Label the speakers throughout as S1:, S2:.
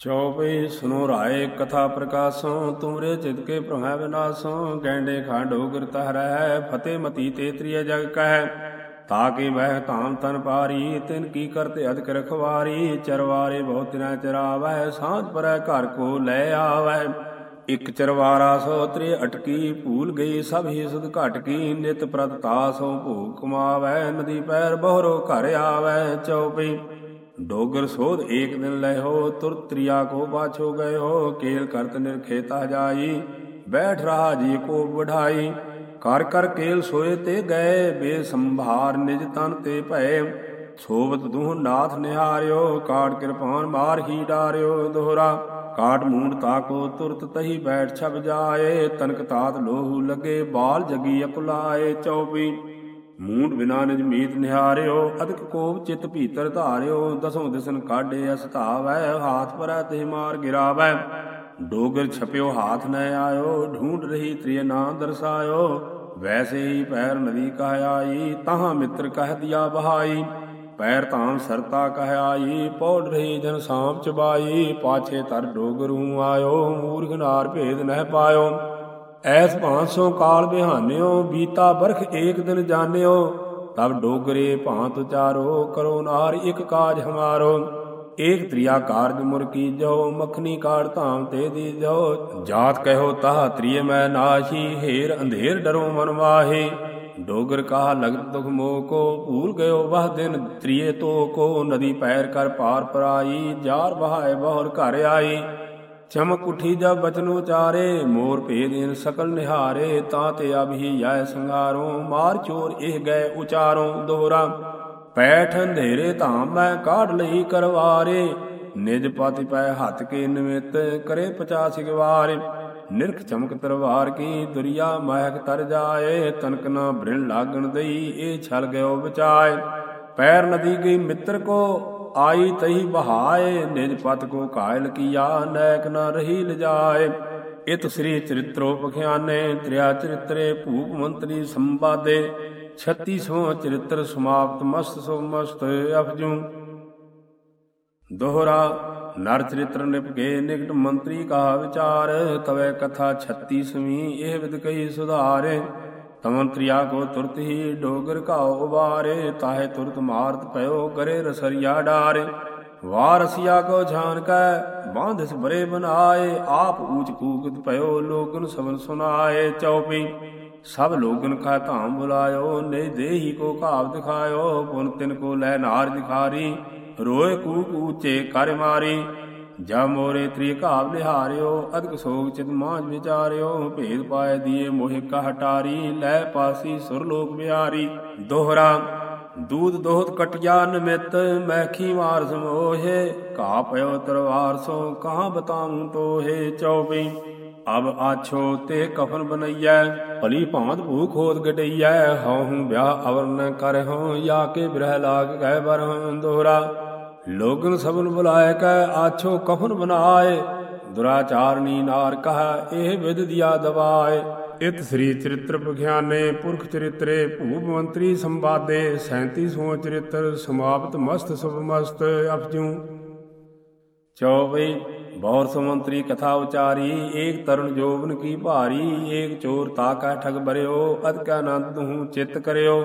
S1: ਚੌਪਈ ਸੁਨੋ ਰਾਏ ਕਥਾ ਪ੍ਰਕਾਸ਼ੋਂ, ਤੁਮਰੇ ਚਿਤ ਕੇ ਪ੍ਰਭੈ ਵਿਨਾਸ਼ੋਂ, ਗੈਂਡੇ ਖਾਂਡੋ ਗਿਰਤ ਹਰੈ ਫਤੇ ਮਤੀ ਤੇਤਰੀਏ ਜਗ ਕਹਿ। ਤਾਕੇ ਬਹਿ ਧਾਮ ਤਨ ਪਾਰੀ ਤਿਨ ਕੀ ਕਰਤੇ ਅਦਕ ਰਖਵਾਰੀ, ਚਰਵਾਰੇ ਬਹੁਤ ਤਿਨਾ ਚਰਾਵੈ, ਸਾਂਝ ਪਰੈ ਘਰ ਕੋ ਲੈ ਆਵੈ। ਇਕ ਚਰਵਾਰਾ ਸੋ ਤ੍ਰੇ ਅਟਕੀ, ਭੂਲ ਗਈ ਸਭ ਹੀ ਸੁਧ ਘਟਕੀ ਨਿਤ ਪ੍ਰਤਤਾ ਸੋ ਭੂਖ ਕਮਾਵੈ, ਨਦੀ ਪੈਰ ਬਹਰੋ ਘਰ ਆਵੈ ਚਉਪਈ ਡੋਗਰ ਸੋਧ ਏਕ ਦਿਨ ਲੈ ਹੋ ਤੁਰ ਤ੍ਰਿਆ ਕੋ ਬਾਛੋ ਗਏ ਹੋ, ਕੇਲ ਕਰਤ ਨਿਰਖੇਤਾ ਜਾਈ, ਬੈਠ ਰਹਾ ਜੀ ਕੋ ਵਢਾਈ। ਕਰ ਕਰ ਕੇਲ ਸੋਏ ਤੇ ਗਏ, ਬੇਸੰਭਾਰ ਨਿਜ ਤਨ ਤੇ ਭਏ। ਸੋਵਤ ਦੂਹ ਨਾਥ ਨਿਹਾਰਿਓ, ਕਾਟ ਕਿਰਪਾਨ ਮਾਰ ਹੀ ਡਾਰਿਓ ਦੋਹਰਾ। ਕਾਟ ਮੂੰਡ ਤਾਕੋ ਤੁਰਤ ਤਹੀ ਬੈਠ ਛਬ ਜਾਏ, ਤਨਕ ਤਾਤ ਲੋਹੂ ਲਗੇ, ਬਾਲ ਜਗੀ ਅਕੁਲਾਏ ਚੌਪੀ ਮੂੰਡ ਬਿਨਾ ਨਿਜ ਮੀਤ ਨਿਹਾਰਿਓ, ਅਦਕ ਕੋਪ ਚਿਤ ਭੀਤਰ ਧਾਰਿਓ, ਦਸੋਂ ਦਿਸਨ ਕਾਢੇ ਅਸਤਾਵੈ ਹਾਥ ਪਰੈ ਤੇ ਮਾਰ ਗਿਰਾਵੈ। ਡੋਗਰ ਛਪਿਓ ਹਾਥ ਨ ਆਇਓ ਢੂੰਡ ਰਹੀ ਤ੍ਰਿਯ ਨਾ ਦਰਸਾਇਓ। ਵੈਸੇ ਹੀ ਪੈਰ ਨਦੀ ਕਹਿ ਆਈ, ਤਹਾਂ ਮਿੱਤਰ ਕਹਿ ਦਿਆ ਬਹਾਈ ਪੈਰ ਧਾਮ ਸਰਤਾ ਕਹਿ ਆਈ, ਪੌੜ ਰਹੀ ਜਨ ਸਾਮ ਚਬਾਈ। ਪਾਛੇ ਤਰ ਡੋਗਰੂ ਆਇਓ, ਮੂਰਖ ਨਾਰ ਭੇਦ ਨਹਿ ਪਾਇਓ। ਐਸ ਭਾਂਸੋਂ ਕਾਲ ਬਿਹਾਨਿਓ, ਬੀਤਾ ਬਰਖ ਏਕ ਦਿਨ ਜਾਣਿਓ, ਤਬ ਡੋਗਰੇ ਭਾਂਤ ਉਚਾਰੋ, ਕਰੋ ਨਾਰ ਇਕ ਕਾਜ ਹਮਾਰੋ। ਏਕ ਤ੍ਰਿਆ ਕਾਰਜ ਮੁਰ ਜੋ ਮਖਨੀ ਕਾੜ ਧਾਮ ਤੇ ਦੀ ਜਾਤ ਕਹਿਓ ਤਾਹ ਤ੍ਰਿਯ ਮੈਂ ਨਾਸ਼ੀ ਹੇਰ ਅੰਧੇਰ ਡਰੋ ਮਨ ਮਾਹੇ। ਡੋਗਰ ਕਹਾ ਲਗਤ ਦੁਖ ਮੋਹ ਕੋ ਭੂਲ ਗਇਓ ਵਹ ਦਿਨ ਤ੍ਰਿਏ ਤੋ ਕੋ ਨਦੀ ਪੈਰ ਕਰ ਪਾਰ ਪਰਾਈ, ਜਾਰ ਬਹਾਏ ਬਹੁਰ ਘਰ ਆਈ। ਚਮਕ ਉਠੀ ਜਬ ਬਚਨ ਉਚਾਰੇ, ਮੋਰ ਭੇਦ ਇਨ ਸਕਲ ਨਿਹਾਰੇ, ਤਾਂ ਤੇ ਅਬ ਹੀ ਸੰਗਾਰੋ ਮਾਰ ਚੋਰ ਇਹ ਗਏ ਉਚਾਰੋ, ਦੋਹਰਾ, ਪੈਠ ਅੰਧੇਰੇ ਧਾਮ ਮੈਂ ਕਾਢ ਲਈ ਕਰਵਾਰੇ, ਨਿਜ ਪਤਿ ਪੈ ਹੱਥ ਕੇ ਨਿਮਿਤ ਕਰੇ 50 ਗਵਾਰੇ ਨਿਰਖ ਚਮਕ ਤਰਵਾਰ ਕੀ ਦੁਰੀਆ ਮਹਿਕ ਤਰ ਜਾਏ, ਤਨਕ ਨਾ ਬ੍ਰਿਣ ਲਾਗਣ ਦਈ, ਇਹ ਛਲ ਗਇਓ ਬਚਾਏ ਪੈਰ ਨਦੀ ਗਈ ਮਿੱਤਰ ਕੋ ਆਈ ਤਹੀ ਬਹਾਏ, ਨਿਜ ਪਤ ਕੋ ਕਾਇਲ ਕੀਆ, ਨੈਕ ਨ ਰਹੀ ਲਜਾਏ। ਇਤ ਸ੍ਰੀ ਚਰਿਤ੍ਰੋ ਤ੍ਰਿਆ ਚਰਿਤਰੇ ਭੂਪ ਮੰਤਰੀ ਸੰਵਾਦੇ। 36ਵਾਂ ਚਰਿਤ੍ਰ ਸਮਾਪਤ, ਮਸਤ ਸੋ ਮਸਤ ਅਫਜੂ। ਦੋਹਰਾ, ਨਰ ਚਰਿਤ੍ਰ ਨਿਪਕੇ ਨਿਕਟ ਮੰਤਰੀ ਕਾ ਵਿਚਾਰ। ਤਵੇ ਕਥਾ 36ਵੀਂ ਇਹ ਵਿਦ ਕਈ ਸੁਧਾਰੇ। ਤਮੰਤਰੀਆ ਕੋ ਤੁਰਤ ਹੀ ਡੋਗਰ ਕਾਉ ਉਬਾਰੇ, ਤਾਹੇ ਤੁਰਤ ਮਾਰਤ ਪਇਓ ਕਰੇ ਰਸਰੀਆ ਡਾਰੇ। ਵਾਰਸੀਆ ਕੋ ਝਾਨ ਕੈ, ਬਾਂਧਿਸ ਬਰੇ ਬਨਾਏ, ਆਪ ਊਚ ਕੂਕਤ ਪਇਓ ਲੋਗਨ ਸਬਨ ਸੁਨਾਏ। ਚਉਪੀ, ਸਭ ਲੋਗਨ ਕਾ ਧਾਮ ਬੁਲਾਇਓ ਨੇ ਦੇਹੀ ਕੋ ਘਾਵ ਦਿਖਾਇਓ, ਪੁਨ ਤਿਨ ਕੋ ਲੈ ਨਾਰ ਦਿਖਾਰੀ। ਰੋਏ ਕੂਕ ਊਚੇ ਕਰ ਮਾਰੀ। ਜਾ ਮੋਰੇ ਤ੍ਰੀ ਘਾਵ ਲਿਹਾਰਿਓ ਅਦਕ ਸੋਗ ਚਿਤ ਮਾਝ ਵਿਚਾਰਿਓ, ਭੇਦ ਪਾਏ ਦੀਏ ਮੋਹਿ ਕਾ ਹਟਾਰੀ, ਲੈ ਪਾਸੀ ਸੁਰ ਲੋਕ ਬਿਹਾਰੀ। ਦੋਹਰਾ, ਦੂਧ ਦੋਹਤ ਕਟਿਆ ਨਿਮਿਤ ਮੈਖੀ ਮਾਰ ਸਮੋਹੇ ਘਾ ਪਇਓ ਤਰਵਾਰ ਸੋ ਕਹਾਂ ਬਤਾਉ ਤੋਹੇ ਚੌਪੀ ਅਬ ਆਛੋ ਤੇ ਕਫਨ ਬਨਈਐ, ਭਲੀ ਭਾਂਤ ਭੂਖ ਹੋਤ ਗਟਈਐ, ਹਉ ਹੂੰ ਵਿਆਹ ਅਵਰ ਨ ਕਰਹੁ, ਯਾ ਕੇ ਬਿਰਹ ਲਾਗ ਗਏ ਬਰਹੁ। ਦੋਹਰਾ ਲੋਗਨ ਸਭਨ ਬੁਲਾਏ ਕੈ ਆਛੋ ਕਫਨ ਬਨਾਏ? ਦੁਰਾਚਾਰਨੀ ਨਾਰ ਕਹ ਇਹ ਵਿਦ ਦਿਆ ਦਵਾਏ। ਇਤ ਸ੍ਰੀ ਚਰਿਤ੍ਰ ਬਖਿਆਨੇ ਪੁਰਖ ਚਰਿਤਰੇ ਭੂਪ ਮੰਤਰੀ ਸੰਵਾਦੇ 37ਵਾਂ ਚਰਿਤ੍ਰ ਸਮਾਪਤ ਮਸਤ ਸੁਭ ਮਸਤ ਅਪਜੂ ਚੌਵਈ ਬੌਰ ਸਮੰਤਰੀ ਕਥਾ ਉਚਾਰੀ ਏਕ ਤਰੁਣ ਜੋਬਨ ਕੀ ਭਾਰੀ ਏਕ ਚੋਰ ਤਾਕਾ ਠਗ ਬਰਿਓ ਅਦ ਕਾ ਆਨੰਦ ਤੂੰ ਚਿਤ ਕਰਿਓ।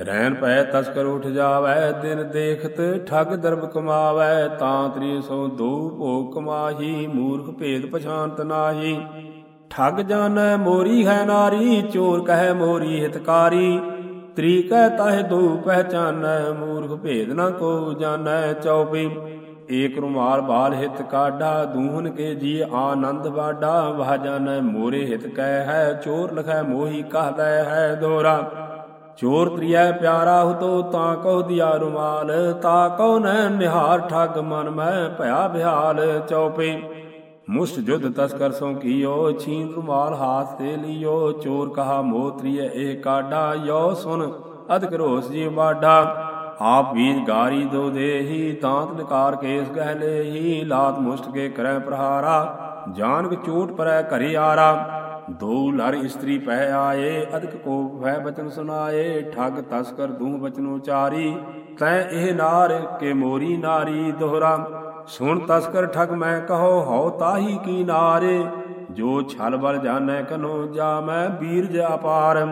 S1: ਰਹਿਣ ਪੈ ਤਸਕਰ ਉਠ ਜਾਵੈ, ਦਿਨ ਦੇਖਤ ਠਗ ਦਰਬ ਕਮਾਵੈ, ਤਾਂ ਤ੍ਰੀ ਸੋ ਦੋ ਭੋਗ ਕਮਾਹੀ, ਮੂਰਖ ਭੇਦ ਪਛਾਨਤ ਨਾਹੀ। ਠੱਗ ਜਾਣੈ ਮੋਰੀ ਹੈ ਨਾਰੀ, ਚੋਰ ਕਹੈ ਮੋਰੀ ਹਿਤਕਾਰੀ। ਤ੍ਰੀ ਕਹਿ ਤਾਹਿ ਦੋ ਪਹਿਚਾਨੈ, ਮੂਰਖ ਭੇਦ ਨਾ ਕੋ ਜਾਣੈ ਚਉਪੀ। ਏਕ ਰੁਮਾਲ ਬਾਲ ਹਿਤ ਕਾਢਾ, ਦੂਹਨ ਕੇ ਜੀ ਆਨੰਦ ਬਾਡਾ ਵਾਹ ਜਾਣੈ ਮੋਰੇ ਹਿਤ ਕਹਿ ਹੈ, ਚੋਰ ਲਖੈ ਮੋਹੀ ਕਹਦੈ ਹੈ ਦੋਰਾ। ਚੋਰ ਤ੍ਰਿਐ ਪਿਆਰਾ ਹੁਤੋ, ਤਾਂ ਕਉ ਦਿਆ ਰੁਮਾਲ, ਤਾ ਕਉ ਨ ਨਿਹਾਰ ਠਗ ਮਨ ਮੈਂ ਭਇਆ ਬਿਹਾਲ। ਚਉਪੇ, ਮੁਸਟ ਜੁਦ ਤਸਕਰ ਸੋ ਕੀਓ ਛੀਨ ਰੁਮਾਲ ਹਾਥ ਤੇ ਲਿਓ, ਚੋਰ ਕਹਾ ਮੋਤਰੀਐ ਏ ਕਾਡਾ ਯੋ ਸੁਨ ਅਦਕ ਰੋਸ ਜੀ ਬਾਡਾ ਆਪ ਬੀਜ ਗਾਰੀ ਦੋ ਦੇਹੀ ਤਾਂਤ ਨਿਕਾਰ ਕੇਸ ਗਹਿ ਲੇਹੀ, ਲਾਤ ਮੁਸ਼ਟ ਕੇ ਕਰੈ ਪ੍ਰਹਾਰਾ ਜਾਨਕ ਚੋਟ ਪਰੈ ਘਰੇ ਆਰਾ। ਦੋ ਲਰ ਇਸਤਰੀ ਪਹਿ ਆਏ ਅਦਕ ਕੋਪ ਭੈ ਬਚਨ ਸੁਨਾਏ ਠਗ ਤਸਕਰ ਦੂਹ ਬਚਨ ਉਚਾਰੀ, ਤੈ ਇਹ ਨਾਰ ਕੇ ਮੋਰੀ ਨਾਰੀ ਦੋਹਰਾ। ਸੁਣ ਤਸਕਰ ਠਗ ਮੈਂ ਕਹੋ, ਹਉ ਤਾਹੀ ਕੀ ਨਾਰੇ? ਜੋ ਛਲ ਬਲ ਜਾਣੈ ਕਨੋ ਜਾ ਮੈਂ ਬੀਰਜ ਅਪਾਰ।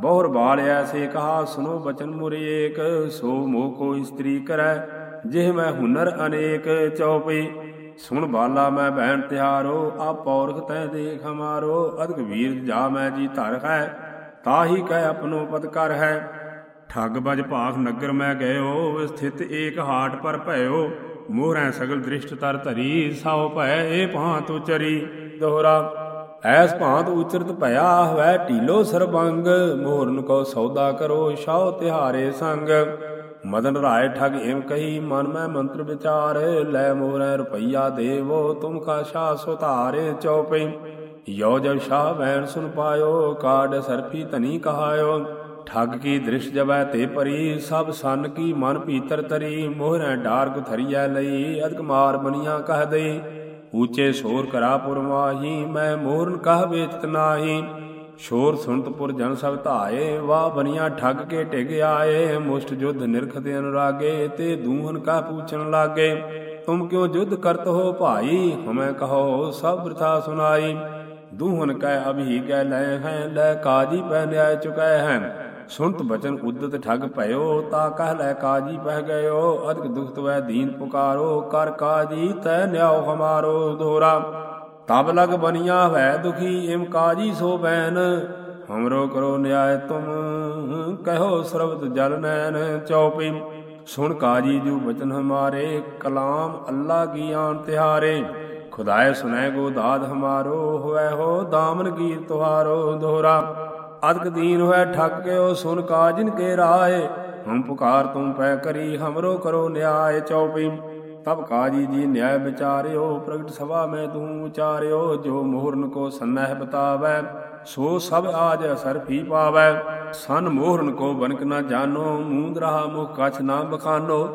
S1: ਬਹੁਰ ਬਾਲ ਐਸੇ ਕਹਾ ਸੁਨੋ ਬਚਨ ਮੁਰੇ ਏਕ ਸੋ ਮੋਹ ਕੋ ਇਸਤਰੀ ਕਰੈ, ਜਿਹ ਮੈਂ ਹੁਨਰ ਅਨੇਕ ਚਉਪਈ। ਸੁਣ ਬਾਲਾ ਮੈਂ ਬਹਿਣ ਤਿਹਾਰੋ, ਆ ਪੌਰਖ ਤੈ ਦੇਖ ਹਮਾਰੋ, ਅਦਕ ਵੀਰ ਜਾ ਮੈਂ ਜੀ ਧਰ ਹੈ, ਤਾਹੀ ਕਹਿ ਆਪਣੋ ਪਤ ਕਰ ਹੈ। ਠੱਗ ਬਜ ਭਾਖ ਨਗਰ ਮੈਂ ਗਇਓ, ਸਥਿਤ ਏਕ ਹਾਟ ਪਰ ਭਇਓ, ਮੋਹਰੈ ਸਗਲ ਦ੍ਰਿਸ਼ਟ ਤਰ ਧਰੀ ਸਾਉ ਭੈ ਏ ਭਾਂਤ ਉਚਰੀ। ਦੋਹਰਾ, ਐਸ ਭਾਂਤ ਉਚਰਤ ਭਇਆ ਹੋਇ ਢੀਲੋ ਸਰਬੰਗ, ਮੋਹਰਨ ਕੋ ਸੌਦਾ ਕਰੋ ਸ਼ਾਉ ਤਿਹਾਰੇ ਸੰਗ। ਮਦਨ ਰਾਏ ਠਗ ਏਮ ਕਹੀ, ਮਨ ਮੈਂ ਮੰਤਰ ਵਿਚਾਰ, ਲੈ ਮੋਹਰੈ ਰੁਪਈਆ ਦੇਵੋ, ਤੁਮ ਕਾ ਸ਼ਾ ਸੁਧਾਰੇ ਚਉਪਈ। ਯੋ ਜਬ ਸ਼ਾਹ ਵੈਣ ਸੁਨ ਪਾਇਓ ਕਾਡ ਸਰਫੀ ਧਨੀ ਕਹਾਇਓ। ਠੱਗ ਕੀ ਦ੍ਰਿਸ਼ ਜਬੈ ਤੇ ਪਰੀ, ਸਭ ਸਨ ਕੀ ਮਨ ਭੀਤਰ ਤਰੀ। ਮੋਹਰੈ ਡਾਰ ਗੁਥਰੀਐ ਲਈ, ਅਦਕ ਮਾਰ ਬਨੀਆਂ ਕਹਿ ਦਈ। ਊਚੇ ਸ਼ੋਰ ਕਰਾ ਪੁਰਮਾਹੀ ਮੈਂ ਮੋਹਰਨ ਕਹ ਵੇਚਤ ਨਾਹੀ। ਸ਼ੋਰ ਸੁਣਤ ਪੁਰ ਜਨ ਸਭ ਧਾਏ ਵਾ ਬਨੀਆਂ ਠੱਗ ਕੇ ਟਿਗ ਆਏ, ਮੁਸ਼ਟ ਜੁਧ ਨਿਰਖਤ ਅਨੁਰਾਗੇ, ਤੇ ਦੂਹਨ ਕਾ ਪੂਛਣ ਲਾਗੇ। ਤੁਮ ਕਿਉ ਜੁਧ ਕਰਤ ਹੋ ਭਾਈ, ਹਮੈ ਕਹੋ ਸਭ ਬ੍ਰਥਾ ਸੁਨਾਈ ਦੂਹਨ ਕੈ ਅਭੀ ਗੈ ਲੈ ਹੈ, ਲੈ ਕਾਜੀ ਪੈ ਨਿਆਇ ਚੁਕੈ ਹੈ। ਸੁਣਤ ਬਚਨ ਉਦਤ ਠੱਗ ਭਇਓ, ਤਾ ਕਹ ਲੈ ਕਾਜੀ ਪਹਿ ਗਇਓ। ਅਦਕ ਦੁਖਤ ਵੈ ਦੀਨ ਪੁਕਾਰੋ, ਕਰ ਕਾਜੀ ਤੈ ਨਿਆਉ ਹਮਾਰੋ ਦੋਰਾ। ਤਬ ਲਗ ਬਨੀਆ ਹੈ ਦੁਖੀ, ਇਮ ਕਾਜੀ ਸੋ ਬੈਨ। ਹਮਰੋ ਕਰੋ ਨਿਆਇ ਤੁਮ ਕਹੋ ਸਰਬਤ ਜਲ ਨੈਨ ਚਉਪੀ। ਸੁਣ ਕਾਜੀ ਜੂ ਬਚਨ ਹਮਾਰੇ, ਕਲਾਮ ਅੱਲਾ ਕੀ ਆਨ ਤਿਹਾਰੇ। ਖੁਦਾਏ ਸੁਨੈ ਗੋ ਦਾਦ ਹਮਾਰੋ, ਹੋਇ ਹੋ ਦਾਮਨ ਗੀਰ ਤੁਹਾਰੋ ਦੋਹਰਾ। ਅਦਕ ਦੀਨ ਹੋਇ ਠੱਕ ਗਿਓ ਸੁਨ ਕਾਜਿਨ ਕੇ ਰਾਏ। ਹਮ ਪੁਕਾਰ ਤੁਮ ਪੈ ਕਰੀ, ਹਮਰੋ ਕਰੋ ਨਿਆਇ ਚੌਪੀ ਤਬ ਕਾਜੀ ਜੀ ਨਿਆਇ ਵਿਚਾਰਿਓ, ਪ੍ਰਗਟ ਸਭਾ ਮੈਂ ਤੂੰ ਉਚਾਰਿਓ, ਜੋ ਮੋਹਰਨ ਕੋ ਸੰਨਹਿ ਬਤਾਵੈ, ਸੋ ਸਭ ਆਜ ਅਸਰ ਫੀ ਪਾਵੈ। ਸਨ ਮੋਹਰਨ ਕੋ ਬਨਕ ਨਾ ਜਾਣੋ ਮੂੰਦ ਰਹਾ ਮੁਖ ਕਛ ਨਾ ਬਖਾਨੋ।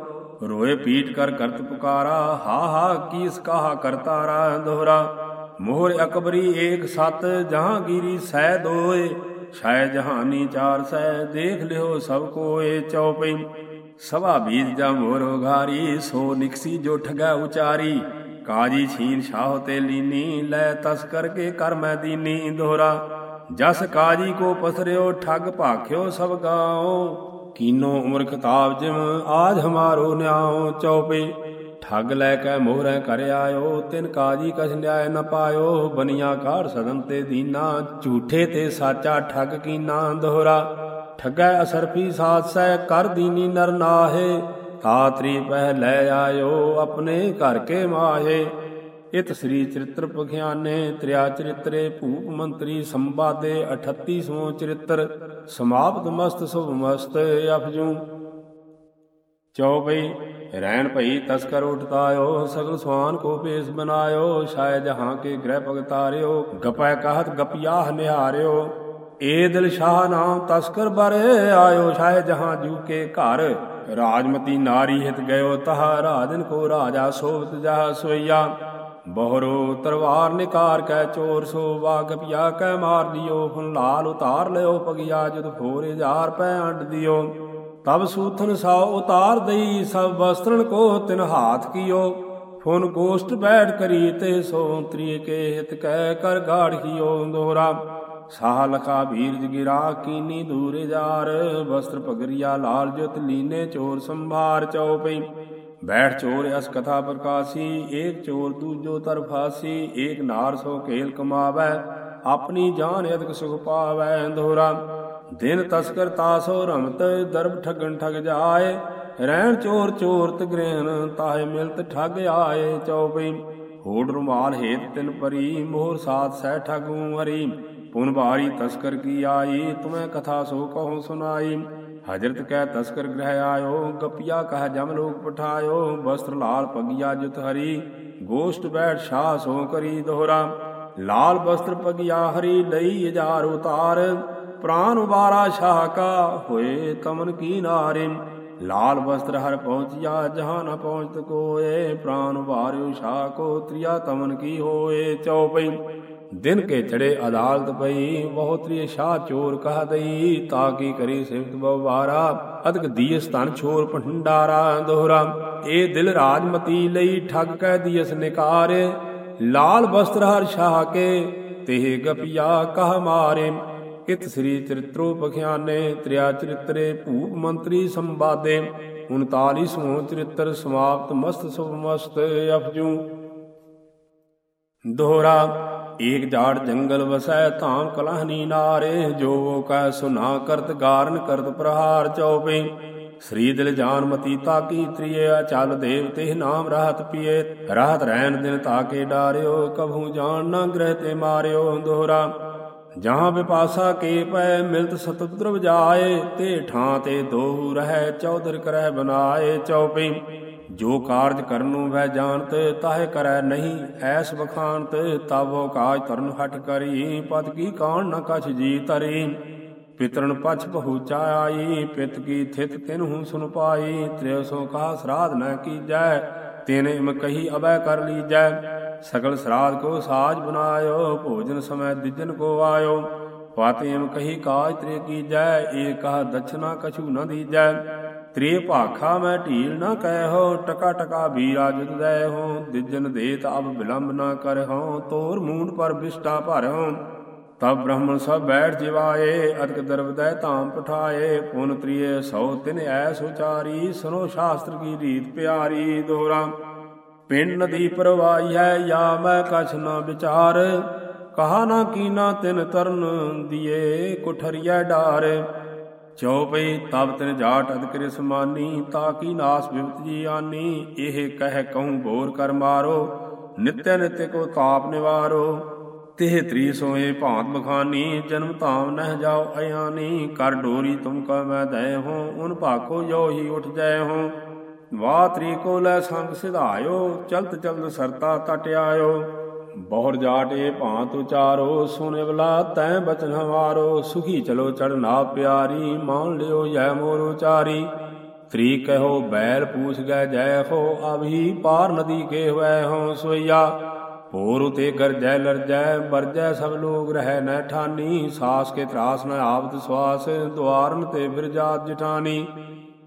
S1: ਰੋਏ ਪੀਟ ਕਰ ਕਰਤ ਪੁਕਾਰਾ, ਹਾ ਹਾ ਕੀਸ ਕਾਹਾ ਕਰਤਾਰਾ ਦੋਹਰਾ ਮੋਹਰ ਅਕਬਰੀ ਏਕ ਸਤ, ਜਹਾਂਗੀਰੀ ਸਹਿ ਦੋਏ। ਛਾਇ ਜਹਾਨੀ ਚਾਰ ਸਹਿ ਦੇਖ ਲਿਓ ਸਭ ਕੋਏ ਚਉਪਈ। ਸਭਾ ਬੀਜ ਜਾ ਮੋਰੋ ਘਾਰੀ ਸੋ ਨਿਕਸੀ ਜੋ ਠਗਾ ਉਚਾਰੀ। ਕਾਜੀ ਛੀਨ ਸ਼ਾਹ ਤੇ ਲੀਨੀ, ਲੈ ਤਸ ਕਰਕੇ ਕਰ ਮੈਂ ਦੀਨੀ ਦੋਹਰਾ। ਜਸ ਕਾਜੀ ਕੋ ਪਸਰਿਓ, ਠਗ ਭਾਖਿਓ ਸਭ ਗਾਓ। ਕੀਨੋ ਉਮਰ ਖਤਾਬ ਜਿਮ, ਆਜ ਹਮਾਰੋ ਨਿਆਓ ਚਉਪੇ। ਠੱਗ ਲੈ ਕੇ ਮੋਹਰੇ ਕਰ ਆਇਓ, ਤਿਨ ਕਾਜੀ ਕਛ ਨਿਆਇ ਨ ਪਾਇਓ। ਬਨੀਆਂ ਕਾੜ ਸਦਨ ਤੇ ਦੀਨਾ, ਝੂਠੇ ਤੇ ਸਾਚਾ ਠੱਗ ਕੀਨਾ ਦੋਹਰਾ। ਠਗੈ ਅਸਰਫੀ ਸਾਥਸੈ ਕਰ ਦੀਨੀ ਨਰ ਨਾਹੇ। ਤਾਤਰੀ ਪਹਿ ਲੈ ਆਇਓ ਆਪਣੇ ਘਰ ਕੇ ਮਾਹੇ। ਇਤ ਸ੍ਰੀ ਚਰਿਤ੍ਰ ਪਖਿਆਨੇ, ਤ੍ਰਿਆ ਚਰਿਤਰੇ, ਭੂਪ ਮੰਤਰੀ, ਸੰਵਾਦੇ 38 ਸੋ ਚਰਿਤ੍ਰ। ਸਮਾਪਤ ਮਸਤ, ਸੁਭ ਮਸਤ ਅਫਜੂ ਚੌਪਈ ਰੈਣ ਭਈ ਤਸਕਰ ਉਠਤਾਇਓ, ਸਗਲ ਸਵਾਨ ਕੋ ਭੇਸ਼ ਬਨਾਇਓ ਸ਼ਾਇ ਜਹਾਂ ਕੇ ਗ੍ਰਹਿ ਭਗਤਾਰਿਓ, ਗਪੈ ਕਹਤ ਗਪਿਆਹ ਨਿਹਾਰਿਓ। ਏ ਦਿਲ ਸ਼ਾਹ ਨਾਮ ਤਸਕਰ ਬਰੇ, ਆਇਓ ਸ਼ਾਹ ਜਹਾਂ ਜੂ ਕੇ ਘਰ। ਰਾਜਮਤੀ ਨਾਰੀ ਹਿਤ ਗਇਓ ਤਹ, ਰਾਜਨ ਕੋ ਰਾਜਾ ਸੋਵਤ ਜਾ ਸੋਈਆ। ਬਹਰੋ ਤਰਵਾਰ ਨਿਕਾਰ ਕੈ ਚੋਰ, ਸੋ ਵਾਗ ਕੈ ਮਾਰ ਦਿਓ। ਫੁਨ ਲਾਲ ਉਤਾਰ ਲਿਓ ਪਗਿਆ, ਜਦ ਫੋਰੇ ਹਜ਼ਾਰ ਪੈ ਅੰਡ ਦਿਓ। ਤਬ ਸੂਥਨ ਸਾਉ ਉਤਾਰ ਦਈ, ਸਭ ਵਸਤਰਨ ਕੋ ਤਿਨ ਹਾਥ ਕੀਓ। ਫੁਨ ਗੋਸ਼ਟ ਬੈਠ ਕਰੀ, ਤੇ ਸੋ ਤ੍ਰਿਏ ਕੇ ਹਿਤ ਕੈ ਕਰ ਗਾੜਿਓ ਦੋਹਰਾ। ਸਾਹ ਲਖਾ ਭੀਰਜ ਗਿਰਾ, ਕੀਨੀ ਦੂਰੇ ਜਾਰ ਵਸਤਰ ਪਗਰੀਆ ਲਾਲ ਜੁਤ ਲੀਨੇ ਚੋਰ ਸੰਭਾਰ ਚਉਪਈ ਬੈਠ ਚੋਰ ਅਸ ਕਥਾ ਪ੍ਰਕਾਸੀ, ਏਕ ਚੋਰ ਦੂਜੋ ਤਰ ਏਕ ਨਾਰ ਸੋ ਕੇਲ ਕਮਾਵੈ, ਆਪਣੀ ਜਾਨ ਅਦਕ ਸੁਖ ਪਾਵੈ ਦੋਹਰਾ ਦਿਨ ਤਸਕਰ ਤਾਸੋ ਰਮਤ, ਦਰਬ ਠਗਣ ਠਗ ਜਾਏ। ਰਹਿਣ ਚੋਰ ਚੋਰਤ ਗ੍ਰਹਿਣ, ਤਾਹੇ ਮਿਲਤ ਠਗ ਆਏ ਚਉਪਈ ਹੋੜ ਰੁਮਾਲ ਹੇਤ ਤਿਨ ਪਰੀ ਮੋਹਰ ਸਾਥ ਸਹਿ ਠਗੂ ਹਰੀ ਪੁਨ ਬਾਰੀ ਤਸਕਰ ਕੀ ਆਈ? ਤੁਮੈ ਕਥਾ ਸੋ ਕਹੋ ਸੁਨਾਈ ਹਜਰਤ ਕਹਿ ਤਸਕਰ ਗ੍ਰਹਿ ਆਇਓ, ਗਪਿਆ ਕਹ ਜਮ ਲੋਕ ਪਠਾਇਓ, ਵਸਤਰ ਲਾਲ ਪਗਿਆ ਜੁਤ ਹਰੀ, ਗੋਸ਼ਟ ਬੈਠ ਸ਼ਾਹ ਸੋ ਕਰੀ ਦੋਹਰਾ। ਲਾਲ ਵਸਤਰ ਪਗਿਆ ਹਰੀ, ਲਈ ਹਜ਼ਾਰ ਉਤਾਰ। ਪ੍ਰਾਨ ਉਬਾਰਾ ਸ਼ਾਹ ਕਾ ਹੋਏ ਤਮਨ ਕੀ ਨਾਰੇ। ਲਾਲ ਵਸਤਰ ਹਰ ਪਹੁੰਚਿਆ, ਜਹਾਂ ਨ ਪਹੁੰਚਤ ਕੋਏ। ਪ੍ਰਾਨ ਉਬਾਰਿਓ ਸ਼ਾਹ ਕੋ ਤ੍ਰਿਆ ਤਮਨ ਕੀ ਹੋਏ? ਚਉਪਈ ਦਿਨ ਕੇ ਚੜੇ ਅਦਾਲਤ ਪਈ ਬਹੁ ਸ਼ਾਹ ਚੋਰ ਕਹ ਦਈ, ਤਾ ਕੀ ਕਰੀ ਸਿਫਤ ਬਵਾਰਾ? ਅਦਕ ਦੀਸ ਧਨ ਛੋਰ ਭੰਡਾਰਾ ਦੋਹਰਾ। ਇਹ ਦਿਲ ਰਾਜਮਤੀ ਲਈ ਠੱਗ ਕਹਿ ਦੀਸ ਨਿਕਾਰੇ। ਲਾਲ ਬਸਤਰ ਹਰ ਸ਼ਾਹ ਕੇ ਤੇ ਗਪਿਆ ਕਹ ਮਾਰੇ। ਇਤ ਸ੍ਰੀ ਚਰਿਤ੍ਰੋ ਪਖਿਆਨੇ, ਤ੍ਰਿਆ ਚਰਿਤਰੇ ਭੂਪ ਮੰਤਰੀ ਸੰਵਾਦੇ। 39ਵਾਂ ਚਰਿਤ੍ਰ ਸਮਾਪਤ ਮਸਤ ਸੁਭ ਮਸਤ ਅਫਜੂ। ਦੋਹਰਾ ਏਕ ਜਾੜ ਜੰਗਲ ਵਸੈ ਧਾਮ ਕਲਹਨੀ ਨਾਰੇ, ਜੋ ਕੈ ਸੁਨਾ ਕਰਤ ਗਾਰਨ ਕਰਤ ਪ੍ਰਹਾਰ ਚਉਪੇ। ਸ੍ਰੀ ਦਿਲ ਜਾਨ ਮਤੀ ਤਾਕੀ ਤ੍ਰਿਏ ਅਚਲ ਦੇਵ ਤੇ ਨਾਮ ਰਾਹਤ ਪੀਏ। ਰਾਹਤ ਰਹਿਣ ਦਿਨ ਤਾਕੇ ਡਾਰਿਓ, ਕਭੂ ਜਾਣ ਨਾ ਗ੍ਰਹਿ ਤੇ ਮਾਰਿਓ ਦੋਹਰਾ ਜਹਾਂ ਵਿਪਾਸਾ ਕੇ ਪੈ, ਮਿਲਤ ਸਤੁਦਰਵ ਜਾਏ, ਤੇ ਠਾਂ ਤੇ ਦੋਹੂ ਰਹਿ, ਚੌਧਰ ਕਰਹਿ ਬਨਾਏ ਚਉਪਈ ਜੋ ਕਾਰਜ ਕਰਨੂ ਵੈ ਜਾਣਤ, ਤਾਹੇ ਕਰੈ ਨਹੀਂ, ਐਸ ਬਖਾਨਤ ਤਬੋ ਕਾਜ ਤਰਨ ਹਟ ਕਰੀ ਪਤ ਕੀ ਕਾਣ ਨ ਕਛ ਜੀ ਤਰੀ ਪਿਤਰਨ ਪਛ ਪਹੁੰਚਾ ਆਈ ਪਿਤ ਕੀ ਥਿਤ ਤਿਨਹੂ ਸੁਨ ਪਾਈ ਤ੍ਰਿਯ ਸੋ ਕਾ ਸਰਾਧ ਨ ਕੀਜੈ, ਤੇਨੇ ਇਮ ਕਹੀ ਅਬੈ ਕਰ ਲੀਜੈ। ਸਗਲ ਸਰਾਧ ਕੋ ਸਾਜ ਬਨਾਇਓ, ਭੋਜਨ ਸਮੈ ਦਿਜਨ ਕੋ ਆਇਓ। ਪਾਤੇਮ ਕਹੀ ਕਾਜ ਤ੍ਰੇ ਕੀਜੈ ਏ ਕਹ ਦਛਨਾ ਕਛੂ ਨ ਦੀਜੈ। ਤ੍ਰੇ ਭਾਖਾ ਮੈਂ ਢੀਲ ਨਾ ਕਹਿਓ ਟਕਾ ਟਕਾ ਵੀਰਾ ਜੁਦ ਦੈ ਹੋ। ਦਿਜਨ ਦੇਤ ਅਬ ਬਿਲੰਬ ਨ ਕਰਹੁ, ਤੋਰ ਮੂੰਡ ਪਰ ਬਿਸ਼ਟਾ ਭਰਹੁ। ਤਬ ਬ੍ਰਹਮਣ ਸਭ ਬੈਠ ਜਿਵਾਏ, ਅਦਕ ਦਰਬਦੈ ਧਾਮ ਪਠਾਏ। ਪੁਨ ਤ੍ਰਿਏ ਸੋ ਤਿਨ ਐਸ ਉਚਾਰੀ, ਸੁਨੋ ਸ਼ਾਸਤਰ ਕੀ ਰੀਤ ਪਿਆਰੀ ਦੋਹਰਾ ਪਿੰਡ ਨਦੀ ਪਰਵਾਈ ਹੈ, ਯਾ ਮੈਂ ਕਛ ਨਾ ਵਿਚਾਰ। ਕਹਾ ਨਾ ਕੀਨਾ ਤਿਨ ਤਰਨ, ਦੀਏ ਕੁਠਰੀਐ ਡਾਰ। ਚਉਪਈ ਤਬ ਤਿਨ ਜਾਟ ਅਦਕਿਰ ਸਮਾਨੀ, ਤਾ ਕੀ ਨਾਸ ਵਿਪਤ ਜੀ ਆਨੀ? ਇਹ ਕਹਿ ਕਹੂੰ ਬੋਰ ਕਰ ਮਾਰੋ ਨਿਤਿਆ ਨਿਤਿ ਕੋ ਤਾਪ ਨਿਵਾਰੋ। ਤਿਹ ਤ੍ਰੀ ਸੋਏ ਭਾਂਤ ਬਖਾਨੀ, ਜਨਮ ਧਾਮ ਨਹਿ ਜਾਓ ਅਯਾਨੀ। ਕਰ ਡੋਰੀ ਤੁਮ ਕਾ ਮੈਂ ਦਇ ਹੋ, ਉਨ ਭਾਖੋ ਜੋ ਹੀ ਉਠ ਜਾਏ ਹੋ। ਵਾ ਤ੍ਰੀ ਕੋ ਲੈ ਸੰਗ ਸਿਧਾਇਓ, ਚਲਤ ਚਲਤ ਸਰਤਾ ਟਟ ਆਇਓ ਬਹੁਰ ਜਾਟ ਏ ਭਾਂਤ ਉਚਾਰੋ ਸੁਨੇ ਤੈ ਬਚਨ ਹਮਾਰੋ ਸੁਖੀ ਚਲੋ ਚੜਨਾ ਪਿਆਰੀ, ਮਾਨ ਲਿਓ ਜੈ ਮੋਰ ਉਚਾਰੀ। ਤ੍ਰੀ ਕਹੋ, ਬੈਲ ਪੂਛ ਗਏ ਜੈ ਹੋ ਅਭੀ ਪਾਰ ਨਦੀ ਕੇ ਹੋਇ ਹੋ ਸੋਈਆ ਹੋਰ ਉਤੇ ਗਰਜੈ ਲਰਜੈ ਬਰਜੈ ਸਭ ਲੋਗ ਰਹਿ ਨੈ ਠਾਨੀ। ਸਾਸ ਕੇ ਤਰਾਸ ਨ ਆਵਤ ਸਵਾਸ, ਦੁਆਰਨ ਤੇ ਫਿਰ ਜਾਤ ਜਠਾਨੀ।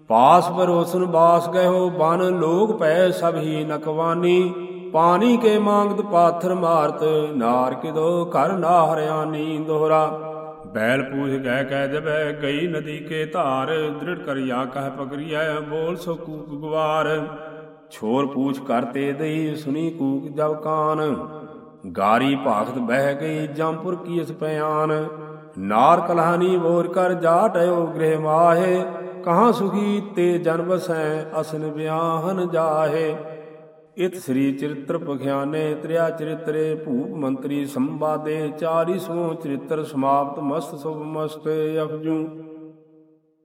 S1: ਪਾਸ ਪਰੋਸਨ ਬਾਸ ਗਇਓ ਬਨ ਲੋਗ ਪੈ ਸਭ ਹੀ ਨਕਵਾਨੀ। ਪਾਣੀ ਕੇ ਮੰਗਤ ਪਾਥਰ ਮਾਰਤ ਨਾਰ ਕਿਦੋ ਕਰ ਨਾ ਹਰਿਆਨੀ ਦੋਹਰਾ ਬੈਲ ਪੂਛ ਗਹਿ ਕਹਿ ਜਬੈ ਗਈ ਨਦੀ ਕੇ ਧਾਰ, ਦ੍ਰਿੜ ਕਰਿਆ ਕਹਿ ਪਕਰਿਆ ਬੋਲ ਸੋ ਕੂਕ ਗਵਾਰ। ਛੋਰ ਪੂਛ ਕਰਤੇ ਦਈ ਸੁਨੀ ਕੂਕ ਜਬ ਕਾਨ। ਗਾਰੀ ਭਾਖਤ ਬਹਿ ਗਈ ਜੰਪੁਰ ਕੀ ਇਸ ਪਿਆਨ। ਨਾਰ ਕਲਹਾਨੀ ਬੋਰ ਕਰ ਜਾਟਿਓ ਗ੍ਰਹਿ ਮਾਹੇ। ਕਹਾਂ ਸੁਖੀ ਤੇ ਜਨ ਬਸੈ ਅਸਨ ਵਿਆਹਨ ਜਾਹੇ। ਇਤ ਸ੍ਰੀ ਚਰਿਤ੍ਰ ਪਖਿਆਨੇ, ਤ੍ਰਿਆ ਚਰਿਤਰੇ, ਭੂਪ ਮੰਤਰੀ, ਸੰਵਾਦੇ 40 ਸੋ ਚਰਿਤ੍ਰ ਸਮਾਪਤ, ਮਸਤ ਸੁਭ ਮਸਤ ਅਫਜੂ